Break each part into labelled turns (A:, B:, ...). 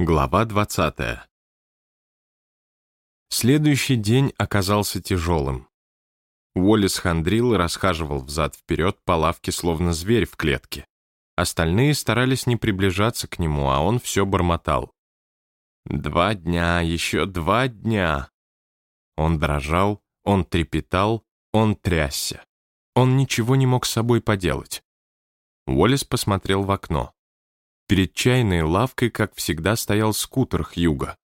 A: Глава 20. Следующий день оказался тяжелым. Уоллес хандрил и расхаживал взад-вперед по лавке, словно зверь в клетке. Остальные старались не приближаться к нему, а он все бормотал. «Два дня, еще два дня!» Он дрожал, он трепетал, он трясся. Он ничего не мог с собой поделать. Уоллес посмотрел в окно. Перед чайной лавкой, как всегда, стоял скутер Хьюга.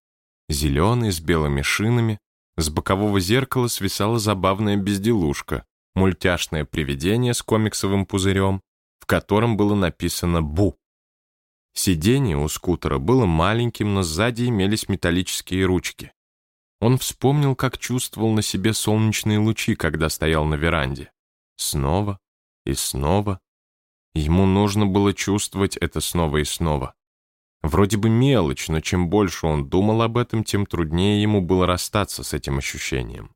A: Зеленый, с белыми шинами. С бокового зеркала свисала забавная безделушка, мультяшное привидение с комиксовым пузырем, в котором было написано «Бу». Сиденье у скутера было маленьким, но сзади имелись металлические ручки. Он вспомнил, как чувствовал на себе солнечные лучи, когда стоял на веранде. Снова и снова Ему нужно было чувствовать это снова и снова. Вроде бы мелочь, но чем больше он думал об этом, тем труднее ему было расстаться с этим ощущением.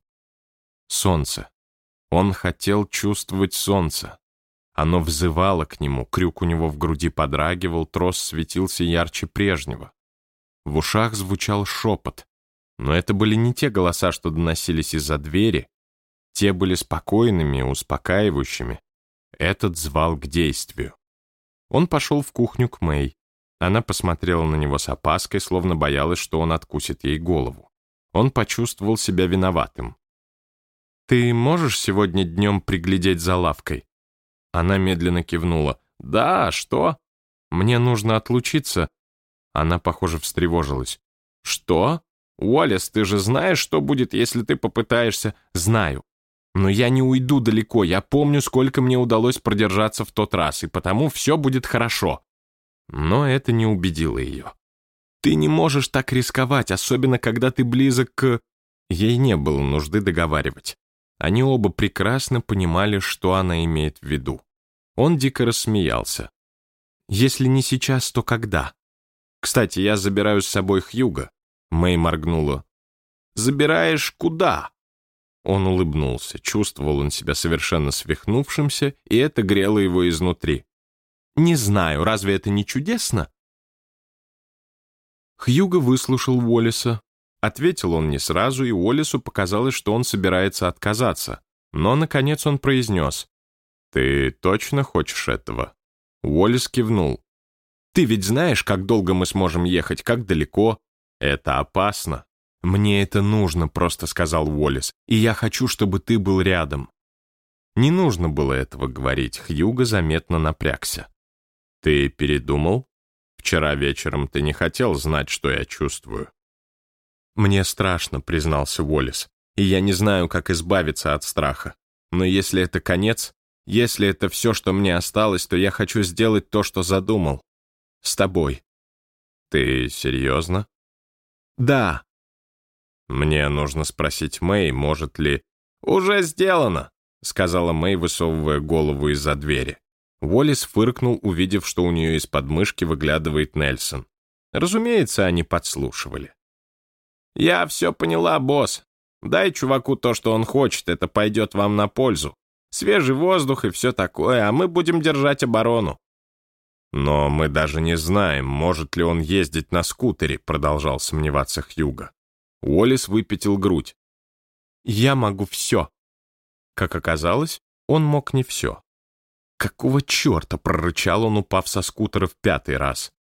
A: Солнце. Он хотел чувствовать солнце. Оно взывало к нему, крюк у него в груди подрагивал, трос светился ярче прежнего. В ушах звучал шепот, но это были не те голоса, что доносились из-за двери. Те были спокойными, успокаивающими. Этот звал к действию. Он пошел в кухню к Мэй. Она посмотрела на него с опаской, словно боялась, что он откусит ей голову. Он почувствовал себя виноватым. «Ты можешь сегодня днем приглядеть за лавкой?» Она медленно кивнула. «Да, что?» «Мне нужно отлучиться». Она, похоже, встревожилась. «Что? Уоллес, ты же знаешь, что будет, если ты попытаешься...» «Знаю. Но я не уйду далеко, я помню, сколько мне удалось продержаться в тот раз, и потому все будет хорошо. Но это не убедило ее. Ты не можешь так рисковать, особенно когда ты близок к... Ей не было нужды договаривать. Они оба прекрасно понимали, что она имеет в виду. Он дико рассмеялся. «Если не сейчас, то когда?» «Кстати, я забираю с собой Хьюга». Мэй моргнула. «Забираешь куда?» Он улыбнулся, чувствовал он себя совершенно свихнувшимся, и это грело его изнутри. «Не знаю, разве это не чудесно?» Хьюго выслушал Уоллеса. Ответил он не сразу, и Уоллесу показалось, что он собирается отказаться. Но, наконец, он произнес. «Ты точно хочешь этого?» Уоллес кивнул. «Ты ведь знаешь, как долго мы сможем ехать, как далеко? Это опасно. «Мне это нужно», — просто сказал Уоллес, «и я хочу, чтобы ты был рядом». Не нужно было этого говорить, Хьюго заметно напрягся. «Ты передумал? Вчера вечером ты не хотел знать, что я чувствую». «Мне страшно», — признался Уоллес, «и я не знаю, как избавиться от страха. Но если это конец, если это все, что мне осталось, то я хочу сделать то, что задумал. С тобой». «Ты серьезно?» «Да», «Мне нужно спросить Мэй, может ли...» «Уже сделано!» — сказала Мэй, высовывая голову из-за двери. Уоллес фыркнул, увидев, что у нее из подмышки выглядывает Нельсон. Разумеется, они подслушивали. «Я все поняла, босс. Дай чуваку то, что он хочет, это пойдет вам на пользу. Свежий воздух и все такое, а мы будем держать оборону». «Но мы даже не знаем, может ли он ездить на скутере», продолжал сомневаться Хьюга. Уоллес выпятил грудь. «Я могу все». Как оказалось, он мог не все. «Какого черта?» — прорычал он, упав со скутера в пятый раз.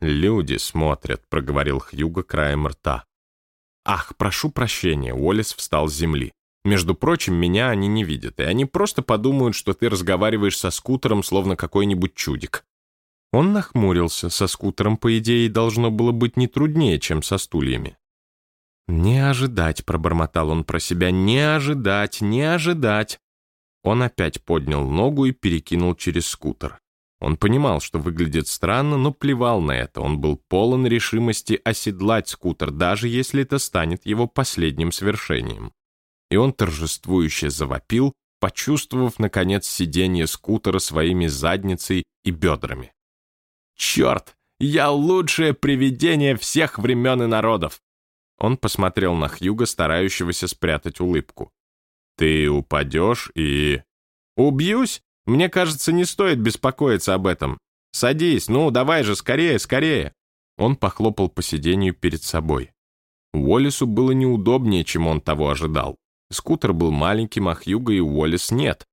A: «Люди смотрят», — проговорил Хьюго краем рта. «Ах, прошу прощения», — Уоллес встал с земли. «Между прочим, меня они не видят, и они просто подумают, что ты разговариваешь со скутером, словно какой-нибудь чудик». Он нахмурился, со скутером, по идее, должно было быть не труднее, чем со стульями. «Не ожидать», — пробормотал он про себя, — «не ожидать, не ожидать». Он опять поднял ногу и перекинул через скутер. Он понимал, что выглядит странно, но плевал на это. Он был полон решимости оседлать скутер, даже если это станет его последним свершением. И он торжествующе завопил, почувствовав, наконец, сиденье скутера своими задницей и бедрами. «Черт! Я лучшее привидение всех времен и народов! Он посмотрел на Хьюга, старающегося спрятать улыбку. «Ты упадешь и...» «Убьюсь? Мне кажется, не стоит беспокоиться об этом. Садись, ну, давай же, скорее, скорее!» Он похлопал по сиденью перед собой. Уоллесу было неудобнее, чем он того ожидал. Скутер был маленьким, а Хьюга и Уоллес нет.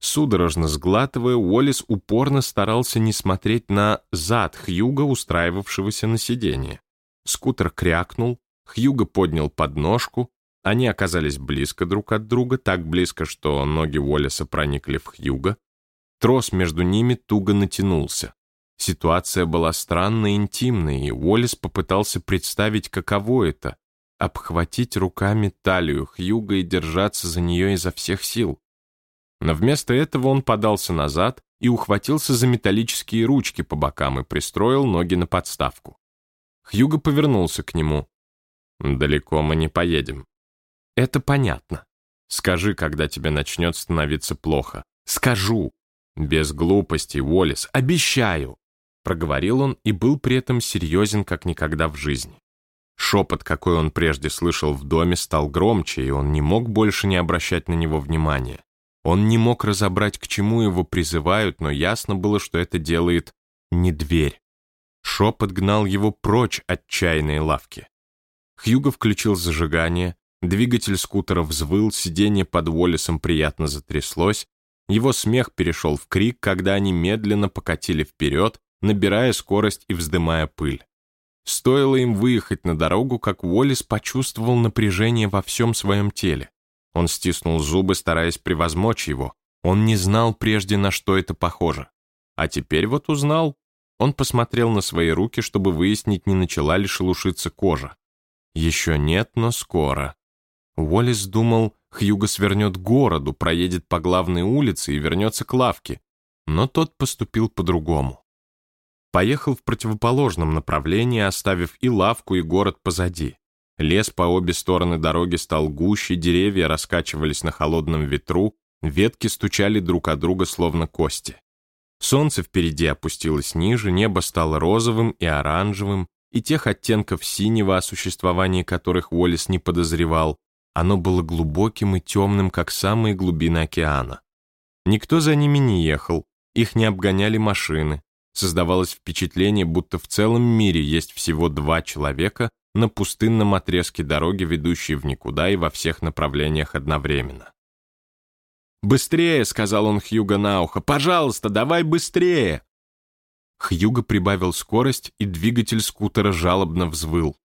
A: Судорожно сглатывая, Уоллес упорно старался не смотреть на зад Хьюга, устраивавшегося на сиденье. Скутер крякнул, Хьюга поднял подножку, они оказались близко друг от друга, так близко, что ноги Уоллеса проникли в Хьюга. Трос между ними туго натянулся. Ситуация была странно интимной, и Уоллес попытался представить, каково это — обхватить руками талию Хьюга и держаться за нее изо всех сил. Но вместо этого он подался назад и ухватился за металлические ручки по бокам и пристроил ноги на подставку. Хьюго повернулся к нему. «Далеко мы не поедем». «Это понятно. Скажи, когда тебе начнет становиться плохо. Скажу. Без глупостей, Уоллес, обещаю!» Проговорил он и был при этом серьезен, как никогда в жизни. Шепот, какой он прежде слышал в доме, стал громче, и он не мог больше не обращать на него внимания. Он не мог разобрать, к чему его призывают, но ясно было, что это делает не дверь. Шепот гнал его прочь от чайной лавки. Хьюго включил зажигание, двигатель скутера взвыл, сиденье под Уоллесом приятно затряслось, его смех перешел в крик, когда они медленно покатили вперед, набирая скорость и вздымая пыль. Стоило им выехать на дорогу, как Уоллес почувствовал напряжение во всем своем теле. Он стиснул зубы, стараясь превозмочь его. Он не знал прежде, на что это похоже. А теперь вот узнал. Он посмотрел на свои руки, чтобы выяснить, не начала ли шелушиться кожа. Еще нет, но скоро. Уоллес думал, Хьюго свернет городу, проедет по главной улице и вернется к лавке. Но тот поступил по-другому. Поехал в противоположном направлении, оставив и лавку, и город позади. Лес по обе стороны дороги стал гуще, деревья раскачивались на холодном ветру, ветки стучали друг от друга словно кости. Солнце впереди опустилось ниже, небо стало розовым и оранжевым, и тех оттенков синего, о существовании которых Уоллес не подозревал, оно было глубоким и темным, как самые глубины океана. Никто за ними не ехал, их не обгоняли машины. Создавалось впечатление, будто в целом мире есть всего два человека, на пустынном отрезке дороги, ведущей в никуда и во всех направлениях одновременно. «Быстрее!» — сказал он Хьюго на ухо. «Пожалуйста, давай быстрее!» Хьюго прибавил скорость, и двигатель скутера жалобно взвыл.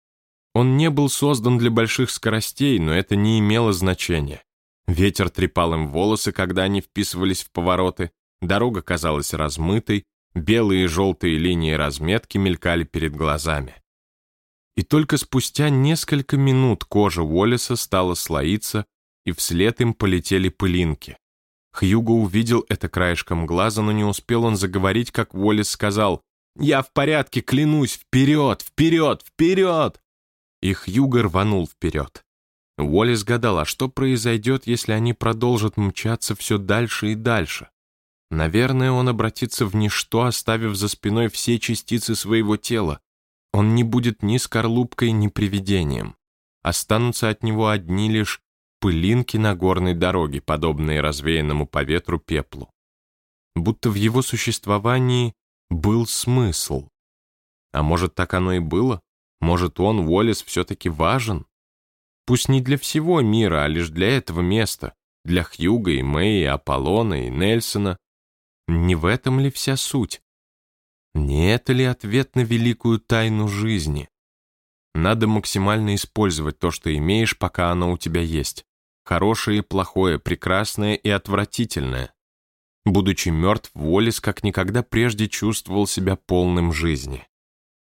A: Он не был создан для больших скоростей, но это не имело значения. Ветер трепал им волосы, когда они вписывались в повороты, дорога казалась размытой, белые и желтые линии разметки мелькали перед глазами. И только спустя несколько минут кожа Уоллеса стала слоиться, и вслед им полетели пылинки. Хьюго увидел это краешком глаза, но не успел он заговорить, как Уоллес сказал «Я в порядке, клянусь, вперед, вперед, вперед!» И Хьюго рванул вперед. Уоллес гадал, а что произойдет, если они продолжат мчаться все дальше и дальше? Наверное, он обратится в ничто, оставив за спиной все частицы своего тела, он не будет ни скорлупкой, ни привидением. Останутся от него одни лишь пылинки на горной дороге, подобные развеянному по ветру пеплу. Будто в его существовании был смысл. А может, так оно и было? Может, он, Уоллес, все-таки важен? Пусть не для всего мира, а лишь для этого места, для Хьюга и Мэи, Аполлона и Нельсона. Не в этом ли вся суть? Не это ли ответ на великую тайну жизни? Надо максимально использовать то, что имеешь, пока оно у тебя есть. Хорошее плохое, прекрасное и отвратительное. Будучи мертв, Уоллес как никогда прежде чувствовал себя полным жизни.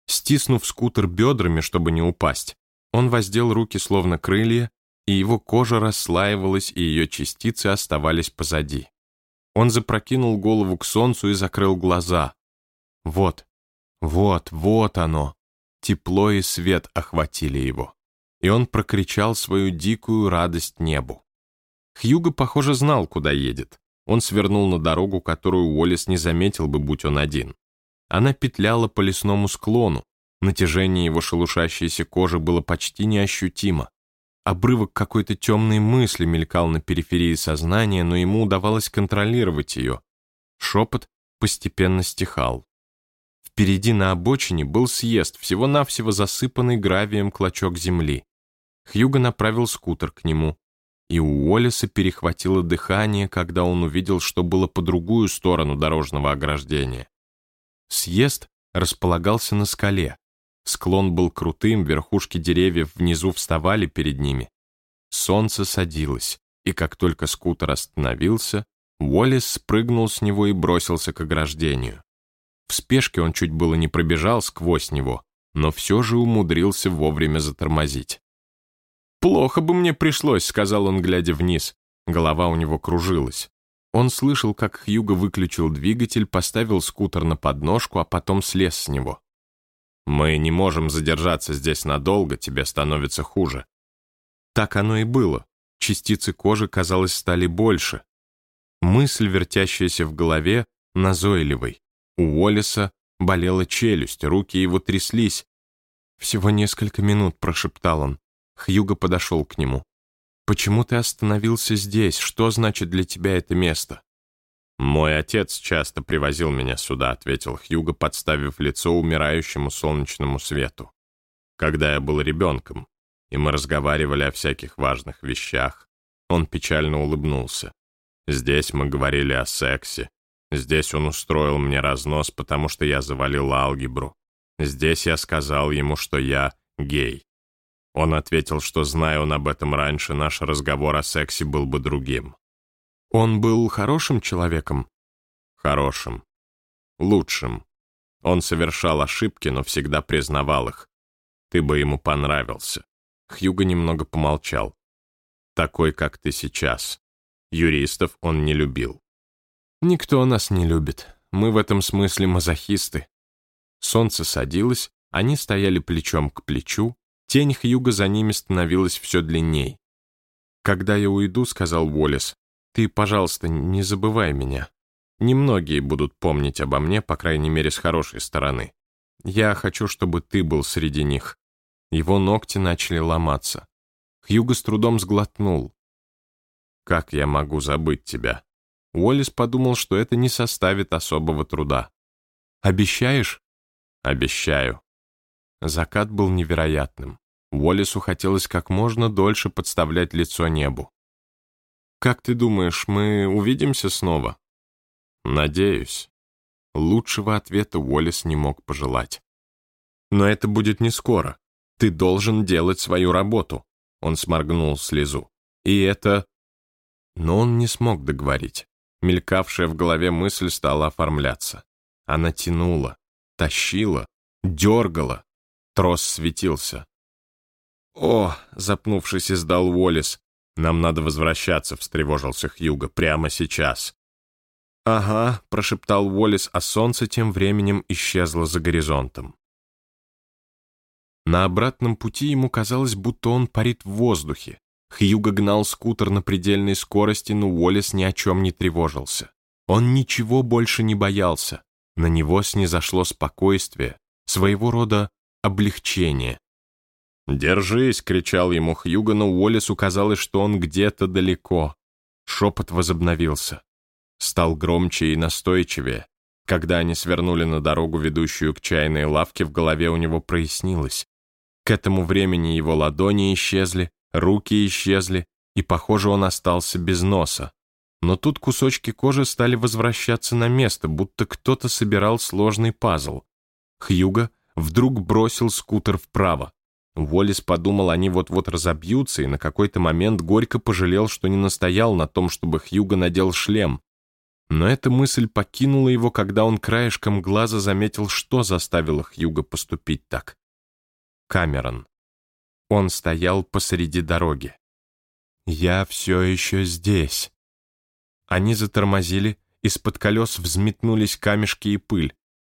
A: Стиснув скутер бедрами, чтобы не упасть, он воздел руки словно крылья, и его кожа расслаивалась, и ее частицы оставались позади. Он запрокинул голову к солнцу и закрыл глаза, вот, вот, вот оно. Тепло и свет охватили его. И он прокричал свою дикую радость небу. Хьюго, похоже, знал, куда едет. Он свернул на дорогу, которую Уоллес не заметил бы, будь он один. Она петляла по лесному склону. Натяжение его шелушащейся кожи было почти неощутимо. Обрывок какой-то темной мысли мелькал на периферии сознания, но ему удавалось контролировать ее. Шепот постепенно стихал. Впереди на обочине был съезд, всего-навсего засыпанный гравием клочок земли. Хьюго направил скутер к нему, и у Уоллеса перехватило дыхание, когда он увидел, что было по другую сторону дорожного ограждения. Съезд располагался на скале. Склон был крутым, верхушки деревьев внизу вставали перед ними. Солнце садилось, и как только скутер остановился, Уоллес спрыгнул с него и бросился к ограждению. В спешке он чуть было не пробежал сквозь него, но все же умудрился вовремя затормозить. «Плохо бы мне пришлось», — сказал он, глядя вниз. Голова у него кружилась. Он слышал, как Хьюго выключил двигатель, поставил скутер на подножку, а потом слез с него. «Мы не можем задержаться здесь надолго, тебе становится хуже». Так оно и было. Частицы кожи, казалось, стали больше. Мысль, вертящаяся в голове, назойливой. У Уоллеса болела челюсть, руки его тряслись. «Всего несколько минут», — прошептал он. Хьюго подошел к нему. «Почему ты остановился здесь? Что значит для тебя это место?» «Мой отец часто привозил меня сюда», — ответил Хьюго, подставив лицо умирающему солнечному свету. «Когда я был ребенком, и мы разговаривали о всяких важных вещах, он печально улыбнулся. Здесь мы говорили о сексе. Здесь он устроил мне разнос, потому что я завалил алгебру. Здесь я сказал ему, что я гей. Он ответил, что, зная он об этом раньше, наш разговор о сексе был бы другим. Он был хорошим человеком? Хорошим. Лучшим. Он совершал ошибки, но всегда признавал их. Ты бы ему понравился. Хьюго немного помолчал. Такой, как ты сейчас. Юристов он не любил. Никто нас не любит. Мы в этом смысле мазохисты. Солнце садилось, они стояли плечом к плечу, Тень Хьюга за ними становилась все длинней. «Когда я уйду», — сказал Уоллес, — «ты, пожалуйста, не забывай меня. Немногие будут помнить обо мне, по крайней мере, с хорошей стороны. Я хочу, чтобы ты был среди них». Его ногти начали ломаться. Хьюго с трудом сглотнул. «Как я могу забыть тебя?» Уоллес подумал, что это не составит особого труда. «Обещаешь?» «Обещаю». Закат был невероятным. Уоллесу хотелось как можно дольше подставлять лицо небу. «Как ты думаешь, мы увидимся снова?» «Надеюсь». Лучшего ответа Уоллес не мог пожелать. «Но это будет не скоро. Ты должен делать свою работу». Он сморгнул слезу. «И это...» Но он не смог договорить. Мелькавшая в голове мысль стала оформляться. Она тянула, тащила, дергала, Трос светился. «О!» — запнувшись, издал Уоллес. «Нам надо возвращаться», — встревожился Хьюго, — «прямо сейчас». «Ага», — прошептал Уоллес, а солнце тем временем исчезло за горизонтом. На обратном пути ему казалось, будто он парит в воздухе. Хьюго гнал скутер на предельной скорости, но Уоллес ни о чем не тревожился. Он ничего больше не боялся. На него снизошло спокойствие, своего рода облегчение. «Держись!» — кричал ему Хьюго, но Уоллесу казалось, что он где-то далеко. Шепот возобновился. Стал громче и настойчивее. Когда они свернули на дорогу, ведущую к чайной лавке, в голове у него прояснилось. К этому времени его ладони исчезли, руки исчезли, и, похоже, он остался без носа. Но тут кусочки кожи стали возвращаться на место, будто кто-то собирал сложный пазл. Хьюго вдруг бросил скутер вправо. Уоллес подумал, они вот-вот разобьются, и на какой-то момент горько пожалел, что не настоял на том, чтобы Хьюго надел шлем. Но эта мысль покинула его, когда он краешком глаза заметил, что заставило Хьюго поступить так. Камерон. Он стоял посреди дороги. «Я все еще здесь». Они затормозили, из-под колес взметнулись камешки и пыль.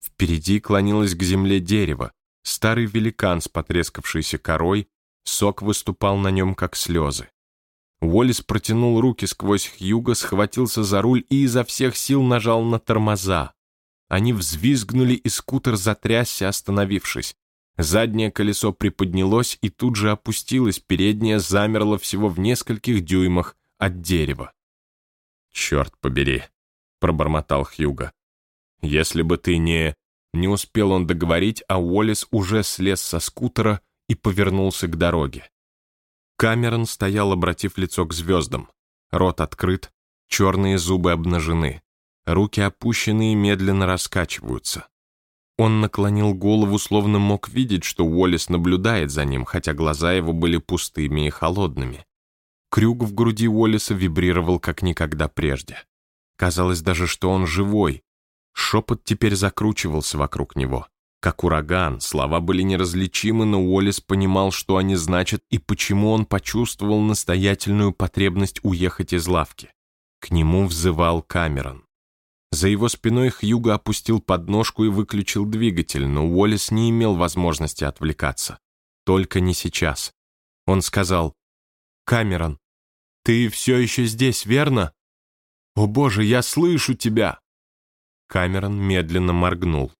A: Впереди клонилось к земле дерево, старый великан с потрескавшейся корой, сок выступал на нем, как слезы. Уоллес протянул руки сквозь Хьюга, схватился за руль и изо всех сил нажал на тормоза. Они взвизгнули, и скутер затрясся, остановившись. Заднее колесо приподнялось и тут же опустилось, переднее замерло всего в нескольких дюймах от дерева. «Черт побери», — пробормотал Хьюга. Если бы ты не... Не успел он договорить, а Уоллес уже слез со скутера и повернулся к дороге. Камерон стоял, обратив лицо к звездам. Рот открыт, черные зубы обнажены. Руки опущены и медленно раскачиваются. Он наклонил голову, словно мог видеть, что Уоллес наблюдает за ним, хотя глаза его были пустыми и холодными. Крюк в груди Уоллеса вибрировал как никогда прежде. Казалось даже, что он живой. Шепот теперь закручивался вокруг него. Как ураган, слова были неразличимы, но Уоллес понимал, что они значат и почему он почувствовал настоятельную потребность уехать из лавки. К нему взывал Камерон. За его спиной Хьюго опустил подножку и выключил двигатель, но Уоллес не имел возможности отвлекаться. Только не сейчас. Он сказал, «Камерон, ты все еще здесь, верно? О боже, я слышу тебя!» Камерон медленно моргнул.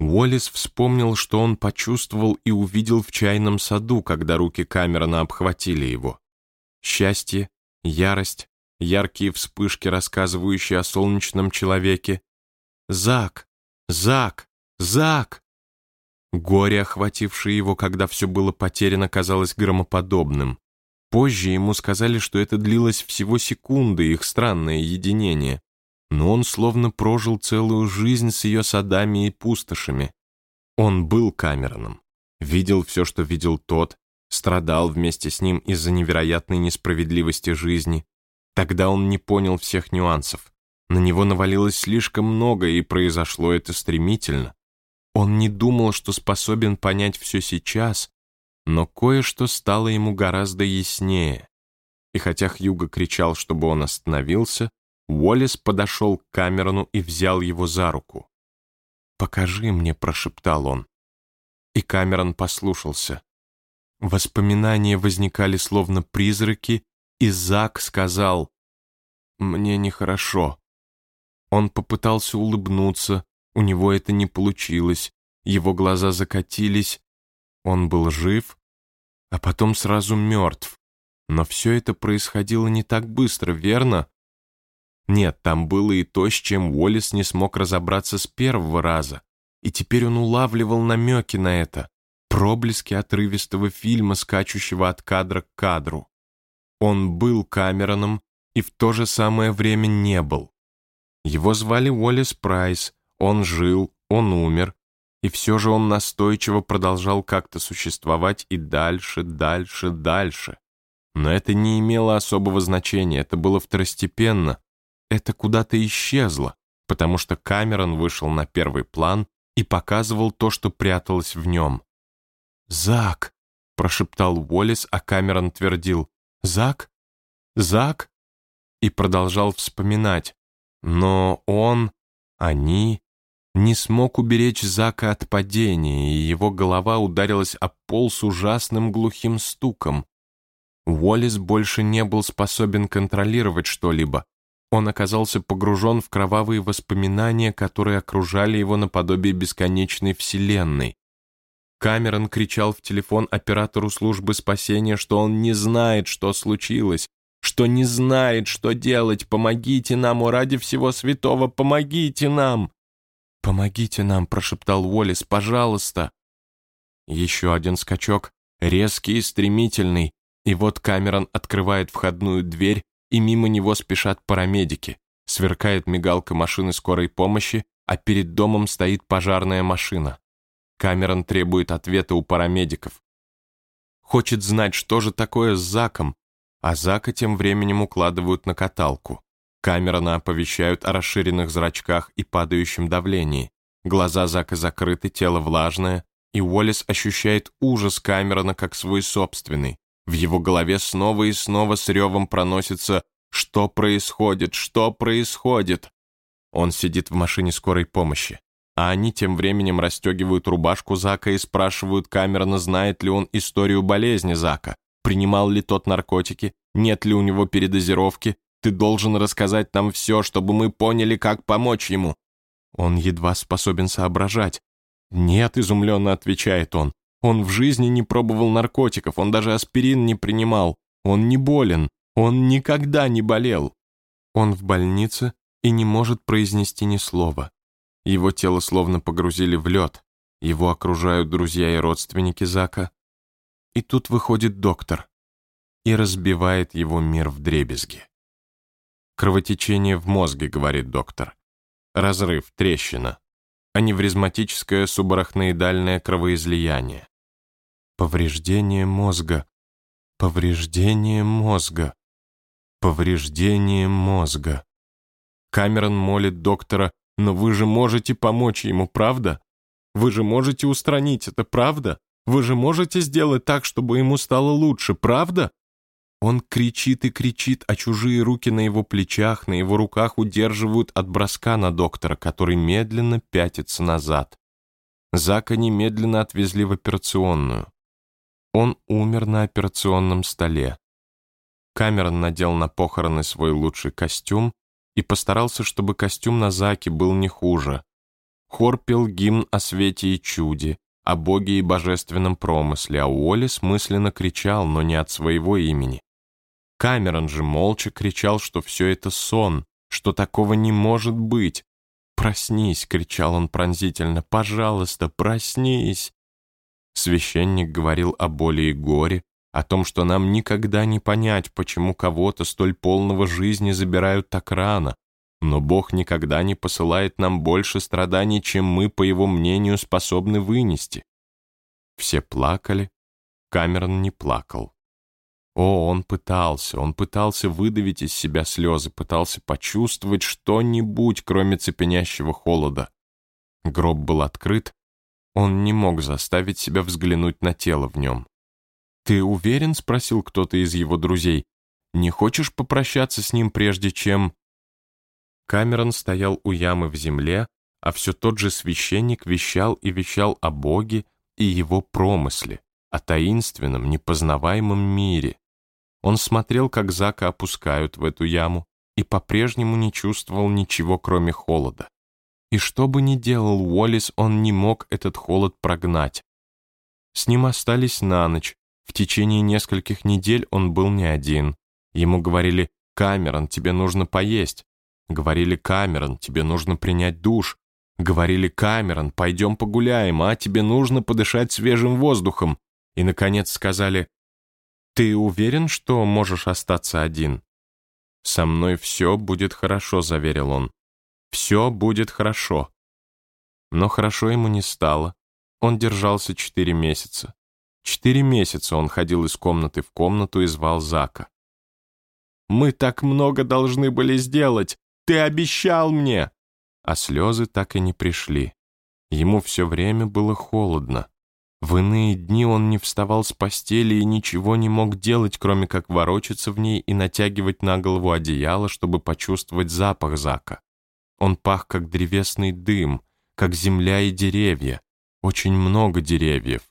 A: Уоллес вспомнил, что он почувствовал и увидел в чайном саду, когда руки Камерона обхватили его. Счастье, ярость, яркие вспышки, рассказывающие о солнечном человеке. «Зак! Зак! Зак!» Горе, охватившее его, когда все было потеряно, казалось громоподобным. Позже ему сказали, что это длилось всего секунды, их странное единение. Но он словно прожил целую жизнь с ее садами и пустошами. Он был Камероном, видел все, что видел тот, страдал вместе с ним из-за невероятной несправедливости жизни, Тогда он не понял всех нюансов. На него навалилось слишком много, и произошло это стремительно. Он не думал, что способен понять все сейчас, но кое-что стало ему гораздо яснее. И хотя Хьюго кричал, чтобы он остановился, Уоллес подошел к Камерону и взял его за руку. «Покажи мне», — прошептал он. И Камерон послушался. Воспоминания возникали словно призраки, и Зак сказал «Мне нехорошо». Он попытался улыбнуться, у него это не получилось, его глаза закатились, он был жив, а потом сразу мертв. Но все это происходило не так быстро, верно? Нет, там было и то, с чем Уоллес не смог разобраться с первого раза. И теперь он улавливал намеки на это, проблески отрывистого фильма, скачущего от кадра к кадру. Он был Камероном и в то же самое время не был. Его звали Уоллес Прайс, он жил, он умер, и все же он настойчиво продолжал как-то существовать и дальше, дальше, дальше. Но это не имело особого значения, это было второстепенно, это куда-то исчезло, потому что Камерон вышел на первый план и показывал то, что пряталось в нем. «Зак!» — прошептал Уоллес, а Камерон твердил. Зак? Зак? И продолжал вспоминать. Но он, они, не смог уберечь Зака от падения, и его голова ударилась о пол с ужасным глухим стуком. Уоллес больше не был способен контролировать что-либо. Он оказался погружен в кровавые воспоминания, которые окружали его наподобие бесконечной вселенной. Камерон кричал в телефон оператору службы спасения, что он не знает, что случилось, что не знает, что делать. Помогите нам, о ради всего святого, помогите нам!» «Помогите нам», — прошептал Уоллес, — «пожалуйста». Еще один скачок, резкий и стремительный, и вот Камерон открывает входную дверь, и мимо него спешат парамедики. Сверкает мигалка машины скорой помощи, а перед домом стоит пожарная машина. Камерон требует ответа у парамедиков. Хочет знать, что же такое с Заком, а Зака тем временем укладывают на каталку. Камерона оповещают о расширенных зрачках и падающем давлении. Глаза Зака закрыты, тело влажное, и Уоллес ощущает ужас Камерона как свой собственный. В его голове снова и снова с ревом проносится «Что происходит? Что происходит?» Он сидит в машине скорой помощи а они тем временем расстегивают рубашку Зака и спрашивают Камерона, знает ли он историю болезни Зака, принимал ли тот наркотики, нет ли у него передозировки, ты должен рассказать нам все, чтобы мы поняли, как помочь ему. Он едва способен соображать. «Нет», — изумленно отвечает он, «он в жизни не пробовал наркотиков, он даже аспирин не принимал, он не болен, он никогда не болел». Он в больнице и не может произнести ни слова. Его тело словно погрузили в лед. Его окружают друзья и родственники Зака. И тут выходит доктор и разбивает его мир в дребезги. Кровотечение в мозге, говорит доктор. Разрыв, трещина. Аневризматическое субарахноидальное кровоизлияние. Повреждение мозга. Повреждение мозга. Повреждение мозга. Камерон молит доктора, но вы же можете помочь ему, правда? Вы же можете устранить это, правда? Вы же можете сделать так, чтобы ему стало лучше, правда? Он кричит и кричит, а чужие руки на его плечах, на его руках удерживают от броска на доктора, который медленно пятится назад. Зака немедленно отвезли в операционную. Он умер на операционном столе. Камерон надел на похороны свой лучший костюм и постарался, чтобы костюм на Заке был не хуже. Хор пел гимн о свете и чуде, о Боге и божественном промысле, а Уоллес мысленно кричал, но не от своего имени. Камерон же молча кричал, что все это сон, что такого не может быть. «Проснись!» — кричал он пронзительно. «Пожалуйста, проснись!» Священник говорил о боли и горе, о том, что нам никогда не понять, почему кого-то столь полного жизни забирают так рано, но Бог никогда не посылает нам больше страданий, чем мы, по его мнению, способны вынести. Все плакали, Камерон не плакал. О, он пытался, он пытался выдавить из себя слезы, пытался почувствовать что-нибудь, кроме цепенящего холода. Гроб был открыт, он не мог заставить себя взглянуть на тело в нем. «Ты уверен?» — спросил кто-то из его друзей. «Не хочешь попрощаться с ним, прежде чем...» Камерон стоял у ямы в земле, а все тот же священник вещал и вещал о Боге и его промысле, о таинственном, непознаваемом мире. Он смотрел, как Зака опускают в эту яму, и по-прежнему не чувствовал ничего, кроме холода. И что бы ни делал Уоллес, он не мог этот холод прогнать. С ним остались на ночь. В течение нескольких недель он был не один. Ему говорили «Камерон, тебе нужно поесть». Говорили «Камерон, тебе нужно принять душ». Говорили «Камерон, пойдем погуляем, а тебе нужно подышать свежим воздухом». И, наконец, сказали «Ты уверен, что можешь остаться один?» «Со мной все будет хорошо», — заверил он. «Все будет хорошо». Но хорошо ему не стало. Он держался четыре месяца. Четыре месяца он ходил из комнаты в комнату и звал Зака. «Мы так много должны были сделать! Ты обещал мне!» А слезы так и не пришли. Ему все время было холодно. В иные дни он не вставал с постели и ничего не мог делать, кроме как ворочаться в ней и натягивать на голову одеяло, чтобы почувствовать запах Зака. Он пах, как древесный дым, как земля и деревья. Очень много деревьев.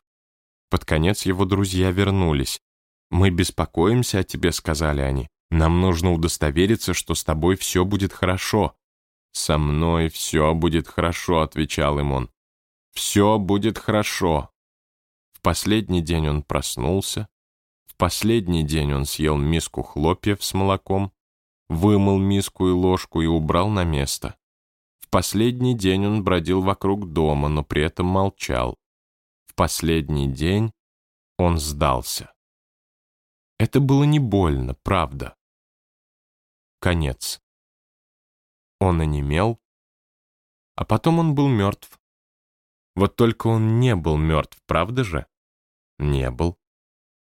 A: Под конец его друзья вернулись. «Мы беспокоимся о тебе», — сказали они. «Нам нужно удостовериться, что с тобой все будет хорошо». «Со мной все будет хорошо», — отвечал им он. «Все будет хорошо». В последний день он проснулся, в последний день он съел миску хлопьев с молоком, вымыл миску и ложку и убрал на место. Последний день он бродил вокруг дома, но при этом молчал. В последний день он сдался. Это было не больно, правда. Конец. Он онемел, а потом он был мертв. Вот только он не был мертв, правда же? Не был,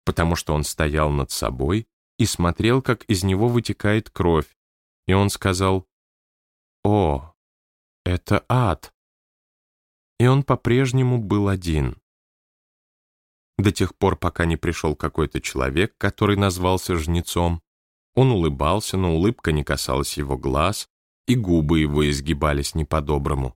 A: потому что он стоял над собой и смотрел, как из него вытекает кровь, и он сказал «О, это ад!» И он по-прежнему был один. До тех пор, пока не пришел какой-то человек, который назвался жнецом, он улыбался, но улыбка не касалась его глаз, и губы его изгибались не по-доброму.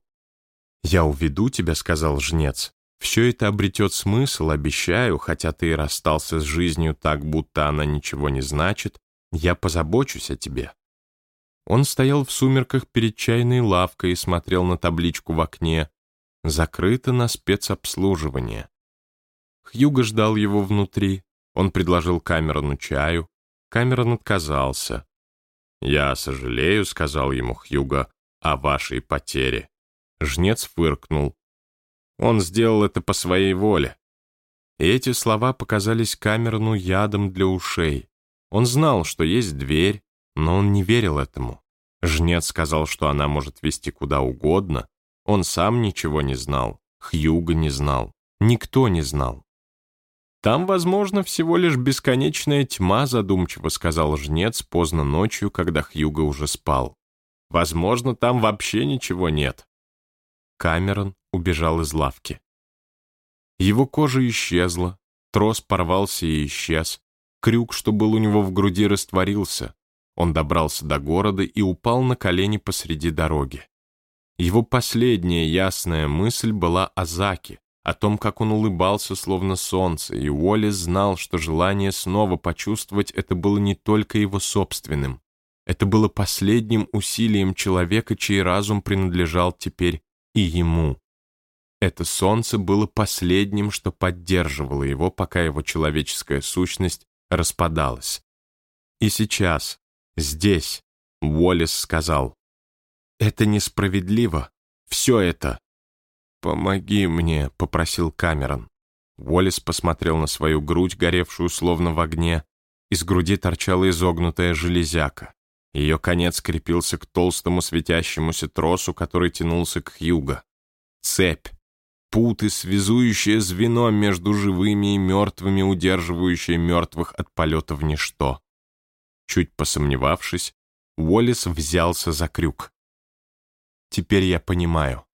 A: «Я уведу тебя», — сказал жнец, все это обретет смысл, обещаю, хотя ты и расстался с жизнью так, будто она ничего не значит, я позабочусь о тебе». Он стоял в сумерках перед чайной лавкой и смотрел на табличку в окне «Закрыто на спецобслуживание». Хьюго ждал его внутри. Он предложил Камерону чаю. Камерон отказался. «Я сожалею», — сказал ему Хьюго, — «о вашей потере. Жнец фыркнул. Он сделал это по своей воле. И эти слова показались Камерну ядом для ушей. Он знал, что есть дверь, но он не верил этому. Жнец сказал, что она может вести куда угодно. Он сам ничего не знал, Хьюга не знал, никто не знал. «Там, возможно, всего лишь бесконечная тьма», задумчиво сказал жнец поздно ночью, когда Хьюга уже спал. «Возможно, там вообще ничего нет». Камерон убежал из лавки. Его кожа исчезла, трос порвался и исчез, крюк, что был у него в груди, растворился. Он добрался до города и упал на колени посреди дороги. Его последняя ясная мысль была о Заке, о том, как он улыбался, словно солнце, и Уоллес знал, что желание снова почувствовать это было не только его собственным. Это было последним усилием человека, чей разум принадлежал теперь и ему. Это солнце было последним, что поддерживало его, пока его человеческая сущность распадалась. И сейчас, здесь, Уоллес сказал, «Это несправедливо. Все это». «Помоги мне», — попросил Камерон. Уоллес посмотрел на свою грудь, горевшую словно в огне. Из груди торчала изогнутая железяка. Ее конец крепился к толстому светящемуся тросу, который тянулся к юга. Цепь. Путы, связующее звено между живыми и мертвыми, удерживающее мертвых от полета в ничто. Чуть посомневавшись, Уоллес взялся за крюк. «Теперь я понимаю.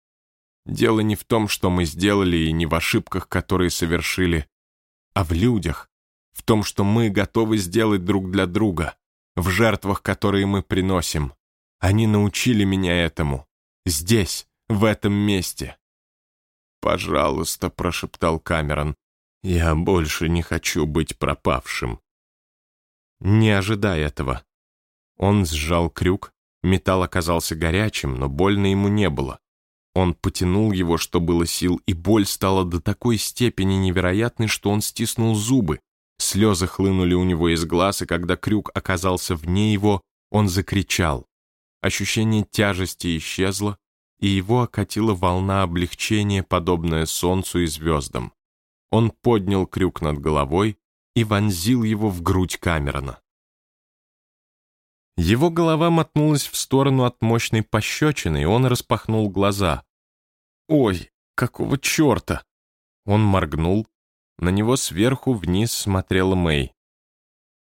A: Дело не в том, что мы сделали, и не в ошибках, которые совершили, а в людях, в том, что мы готовы сделать друг для друга в жертвах, которые мы приносим. Они научили меня этому. Здесь, в этом месте. «Пожалуйста», — прошептал Камерон, — «я больше не хочу быть пропавшим». Не ожидая этого. Он сжал крюк, металл оказался горячим, но больно ему не было. Он потянул его, что было сил, и боль стала до такой степени невероятной, что он стиснул зубы, Слезы хлынули у него из глаз, и когда крюк оказался вне его, он закричал. Ощущение тяжести исчезло, и его окатила волна облегчения, подобная солнцу и звездам. Он поднял крюк над головой и вонзил его в грудь Камерона. Его голова мотнулась в сторону от мощной пощечины, и он распахнул глаза. «Ой, какого черта!» Он моргнул, на него сверху вниз смотрела Мэй.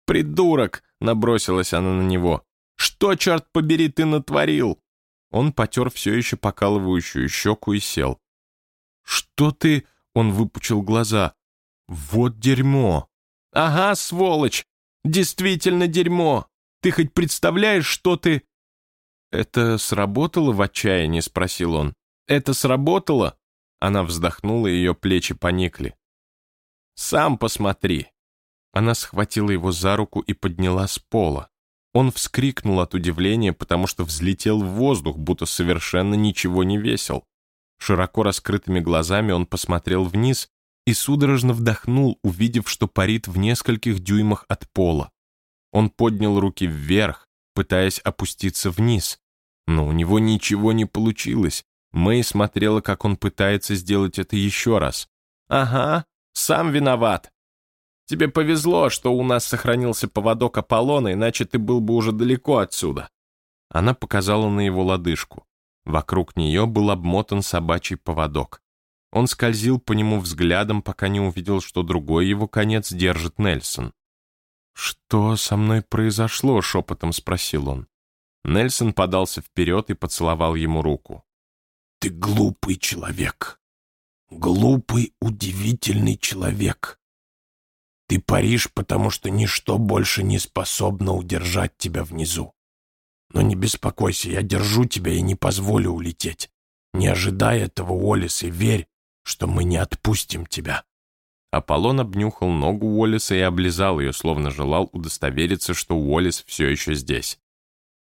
A: «Придурок!» — набросилась она на него. «Что, черт побери, ты натворил?» Он потер все еще покалывающую щеку и сел. «Что ты?» — он выпучил глаза. «Вот дерьмо!» «Ага, сволочь! Действительно дерьмо! Ты хоть представляешь, что ты...» «Это сработало в отчаянии?» — спросил он. «Это сработало?» Она вздохнула, ее плечи поникли. Сам посмотри». Она схватила его за руку и подняла с пола. Он вскрикнул от удивления, потому что взлетел в воздух, будто совершенно ничего не весил. Широко раскрытыми глазами он посмотрел вниз и судорожно вдохнул, увидев, что парит в нескольких дюймах от пола. Он поднял руки вверх, пытаясь опуститься вниз. Но у него ничего не получилось. Мэй смотрела, как он пытается сделать это еще раз. «Ага, сам виноват. Тебе повезло, что у нас сохранился поводок Аполлона, иначе ты был бы уже далеко отсюда». Она показала на его лодыжку. Вокруг нее был обмотан собачий поводок. Он скользил по нему взглядом, пока не увидел, что другой его конец держит Нельсон. «Что со мной произошло?» — шепотом спросил он. Нельсон подался вперед и поцеловал ему руку.
B: «Ты глупый человек. Глупый, удивительный человек. Ты паришь, потому что ничто больше не способно удержать тебя внизу. Но не беспокойся, я держу тебя и не позволю улететь. Не ожидай этого, Уоллес, и верь, что мы не отпустим тебя».
A: Аполлон обнюхал ногу Уоллеса и облизал ее, словно желал удостовериться, что Уоллес все еще здесь.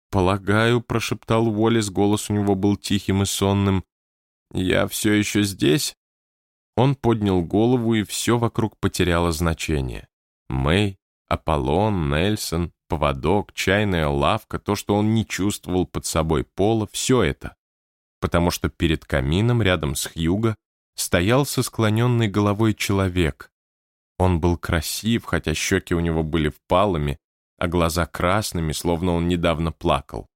A: «Полагаю», — прошептал Уоллес, голос у него был тихим и сонным, — «я все еще здесь?» Он поднял голову, и все вокруг потеряло значение. Мэй, Аполлон, Нельсон, поводок, чайная лавка, то, что он не чувствовал под собой пола, все это. потому что перед камином рядом с Хьюго стоял со склоненной головой человек. Он был красив, хотя щеки у него были впалыми, а глаза красными, словно он недавно плакал.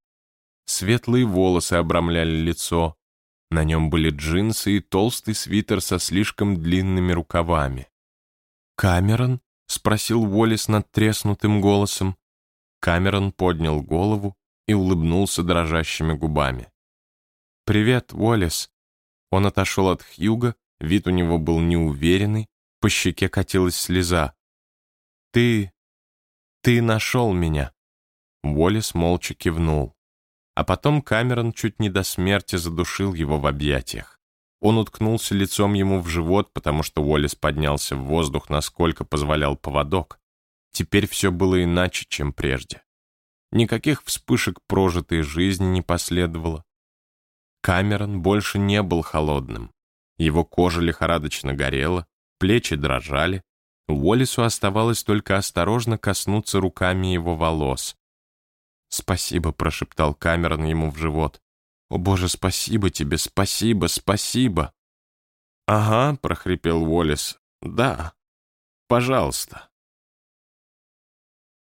A: Светлые волосы обрамляли лицо, на нем были джинсы и толстый свитер со слишком длинными рукавами. «Камерон?» — спросил Уоллес над треснутым голосом. Камерон поднял голову и улыбнулся дрожащими губами. «Привет, Уоллес». Он отошел от Хьюга, вид у него был неуверенный, по щеке катилась слеза. «Ты... ты нашел меня». Уоллес молча кивнул. А потом Камерон чуть не до смерти задушил его в объятиях. Он уткнулся лицом ему в живот, потому что Уоллес поднялся в воздух, насколько позволял поводок. Теперь все было иначе, чем прежде. Никаких вспышек прожитой жизни не последовало. Камерон больше не был холодным. Его кожа лихорадочно горела, плечи дрожали. Уоллесу оставалось только осторожно коснуться руками его волос. «Спасибо», — прошептал Камерон ему в живот. «О, Боже, спасибо тебе, спасибо, спасибо!» «Ага», — прохрипел Уоллес. «Да, пожалуйста».